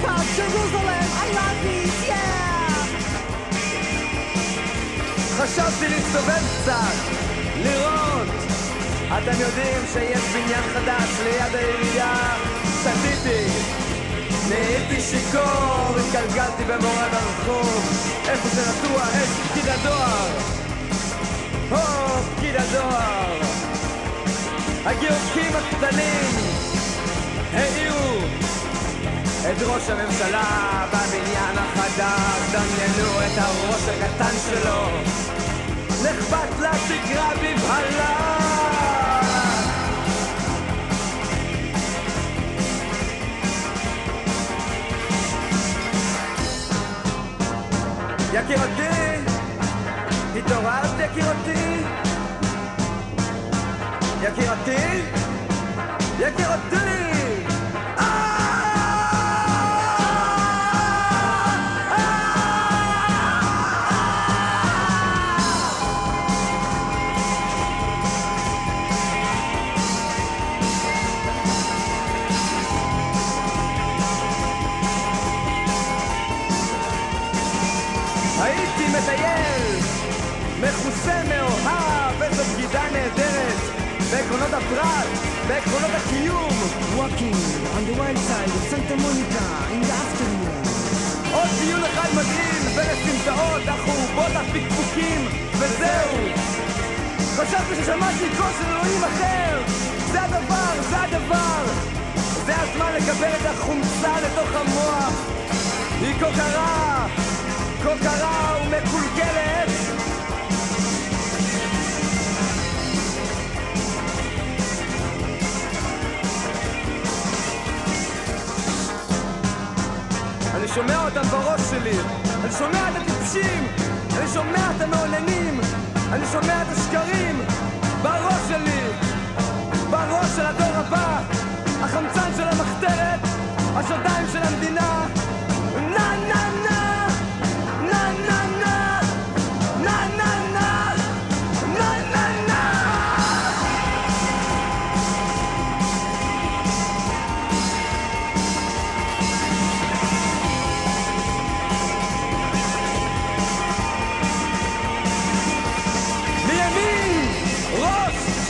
America, Jerusalem, I love it, yeah! חשבתי להסתובב קצת, לראות. אתם יודעים שיש בניין חדש ליד העירייה, שתיתי. נהייתי שיכור, התגלגלתי במורד הרחוב, איפה שנטוע את פקיד הדואר. או, פקיד הדואר. הגירוקים הקטנים העירו את ראש הממשלה בבניין החדש, דמיינו את הראש הקטן שלו, נחבט לתקרה בבהלה. יקירתי, התעוררת יקירתי? יקירתי? יקירתי! הייתי מטייל, מכוסה מאוהב, איזו בגידה נהדרת, בעקרונות הפרט, בעקרונות הקיום. Walking on the wild side of Santa Monica in the afternoon. עוד טיול אחד מגעיל, ולסמטאות, החורבות, הפקפוקים, וזהו. חשבתי ששמעתי קול של אלוהים אחר. זה הדבר, זה הדבר. זה הזמן לקבל את החומצה לתוך המוח. היא כה קרה, קרה ומקולקלת. אני שומע אותם בראש שלי, אני שומע את הטיפשים, אני שומע את המאוננים, אני שומע את השקרים! בראש שלי, בראש של הדור הבא, החמצן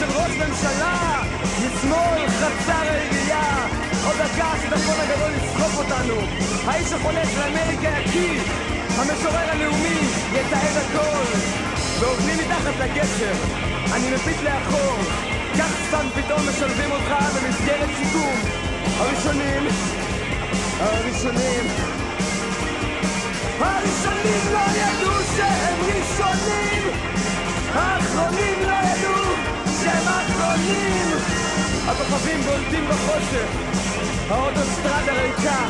של ראש ממשלה, משמאל חצר העירייה, עוד דקה שדפון הגדול יסחוף אותנו, האיש החולה של אמריקה יקיא, המשורר הלאומי יתעד הכל, ואוזני מתחת לגשר, אני מביט לאחור, כך סתם פתאום משלבים אותך במסגרת שיקום, הראשונים, הראשונים, הראשונים לא ידעו שהם ראשונים! האחרונים לא האחרונים! הכוכבים בולטים בחושך, האוטוסטרדה ריקה.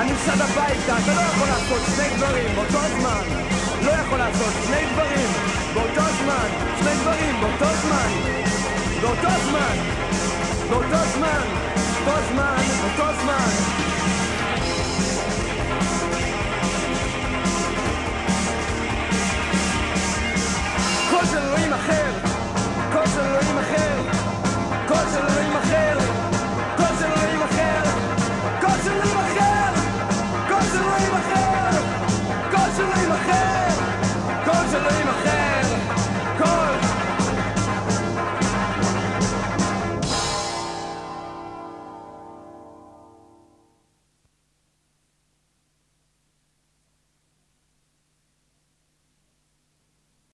אני שד הביתה, אתה לא יכול לעשות שני דברים באותו זמן. לא יכול לעשות שני דברים באותו זמן. שני דברים באותו זמן. באותו זמן.